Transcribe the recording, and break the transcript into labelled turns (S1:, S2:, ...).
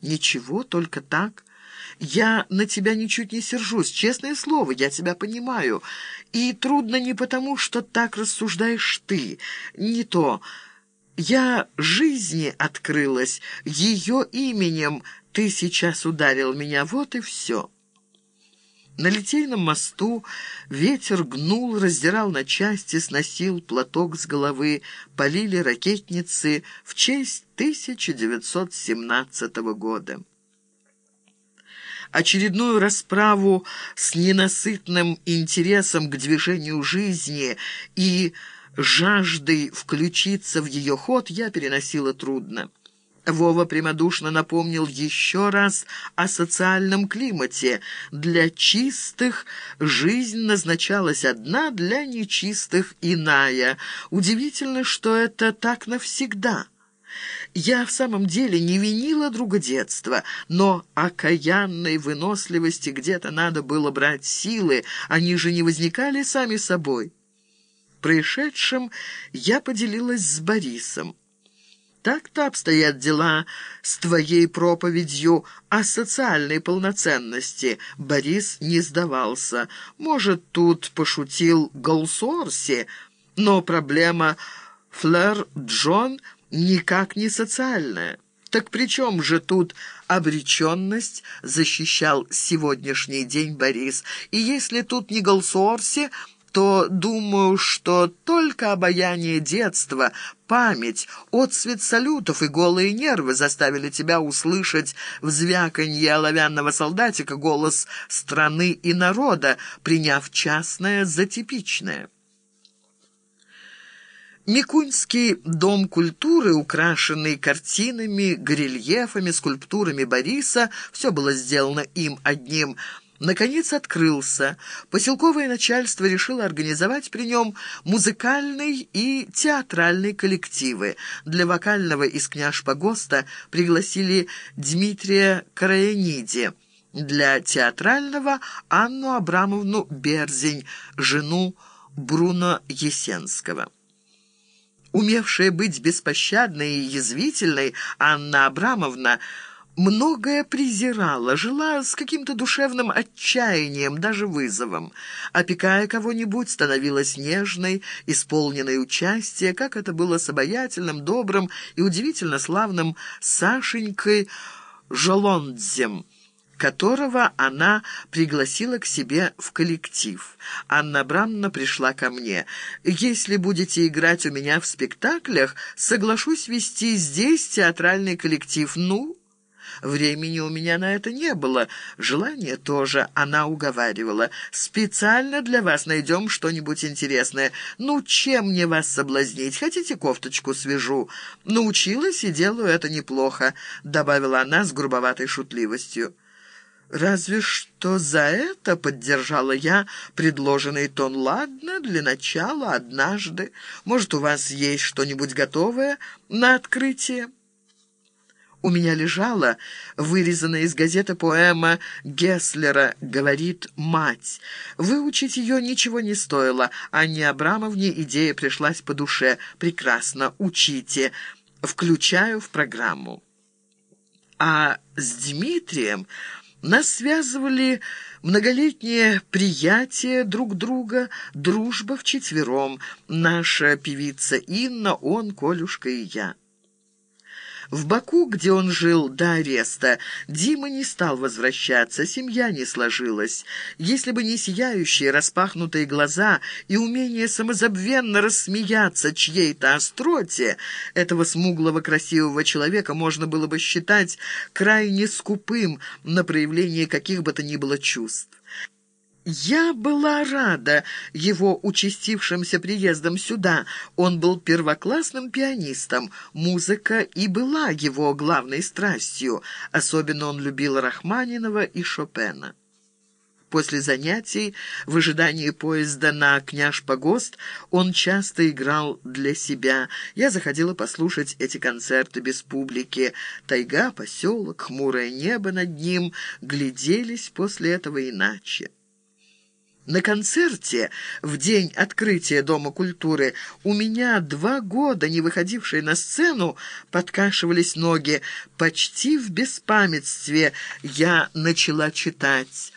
S1: «Ничего, только так». Я на тебя ничуть не сержусь, честное слово, я тебя понимаю. И трудно не потому, что так рассуждаешь ты, не то. Я жизни открылась, ее именем ты сейчас ударил меня, вот и все». На Литейном мосту ветер гнул, раздирал на части, сносил платок с головы, полили ракетницы в честь 1917 года. Очередную расправу с ненасытным интересом к движению жизни и жаждой включиться в ее ход я переносила трудно. Вова прямодушно напомнил еще раз о социальном климате. Для чистых жизнь назначалась одна, для нечистых иная. Удивительно, что это так навсегда. Я в самом деле не винила друга детства, но окаянной выносливости где-то надо было брать силы, они же не возникали сами собой. Происшедшим я поделилась с Борисом. Так-то обстоят дела с твоей проповедью о социальной полноценности. Борис не сдавался. Может, тут пошутил Голсорси, но проблема Флэр Джон никак не социальная. Так при чем же тут обреченность, защищал сегодняшний день Борис. И если тут не Голсуорси, то думаю, что только обаяние детства, память, отцвет салютов и голые нервы заставили тебя услышать в звяканье оловянного солдатика голос страны и народа, приняв частное за типичное. Микуньский дом культуры, украшенный картинами, горельефами, скульптурами Бориса, все было сделано им одним – наконец открылся. Поселковое начальство решило организовать при нем музыкальный и театральный коллективы. Для вокального из княж Погоста пригласили Дмитрия Караяниди, для театрального Анну Абрамовну Берзень, жену Бруно Есенского. Умевшая быть беспощадной и язвительной, Анна Абрамовна – многое презирала, жила с каким-то душевным отчаянием, даже вызовом. Опекая кого-нибудь, становилась нежной, исполненной участия, как это было с обаятельным, добрым и удивительно славным Сашенькой Жолондзем, которого она пригласила к себе в коллектив. Анна Абрамовна пришла ко мне. «Если будете играть у меня в спектаклях, соглашусь вести здесь театральный коллектив. Ну...» Времени у меня на это не было, желания тоже, она уговаривала. Специально для вас найдем что-нибудь интересное. Ну, чем мне вас соблазнить? Хотите, кофточку свяжу? Научилась и делаю это неплохо», — добавила она с грубоватой шутливостью. «Разве что за это поддержала я предложенный тон. Ладно, для начала, однажды. Может, у вас есть что-нибудь готовое на открытие?» У меня лежала вырезанная из газеты поэма Гесслера «Говорит мать». Выучить ее ничего не стоило. Анне Абрамовне идея пришлась по душе. «Прекрасно, учите. Включаю в программу». А с Дмитрием нас связывали многолетнее приятие друг друга, дружба вчетвером. Наша певица Инна, он, Колюшка и я. В Баку, где он жил до ареста, Дима не стал возвращаться, семья не сложилась. Если бы не сияющие распахнутые глаза и умение самозабвенно рассмеяться чьей-то остроте, этого смуглого красивого человека можно было бы считать крайне скупым на проявление каких бы то ни было чувств. Я была рада его участившимся приездом сюда. Он был первоклассным пианистом. Музыка и была его главной страстью. Особенно он любил Рахманинова и Шопена. После занятий, в ожидании поезда на Княж-Погост, он часто играл для себя. Я заходила послушать эти концерты без публики. Тайга, поселок, хмурое небо над ним гляделись после этого иначе. На концерте в день открытия Дома культуры у меня два года, не выходившие на сцену, подкашивались ноги. Почти в беспамятстве я начала читать.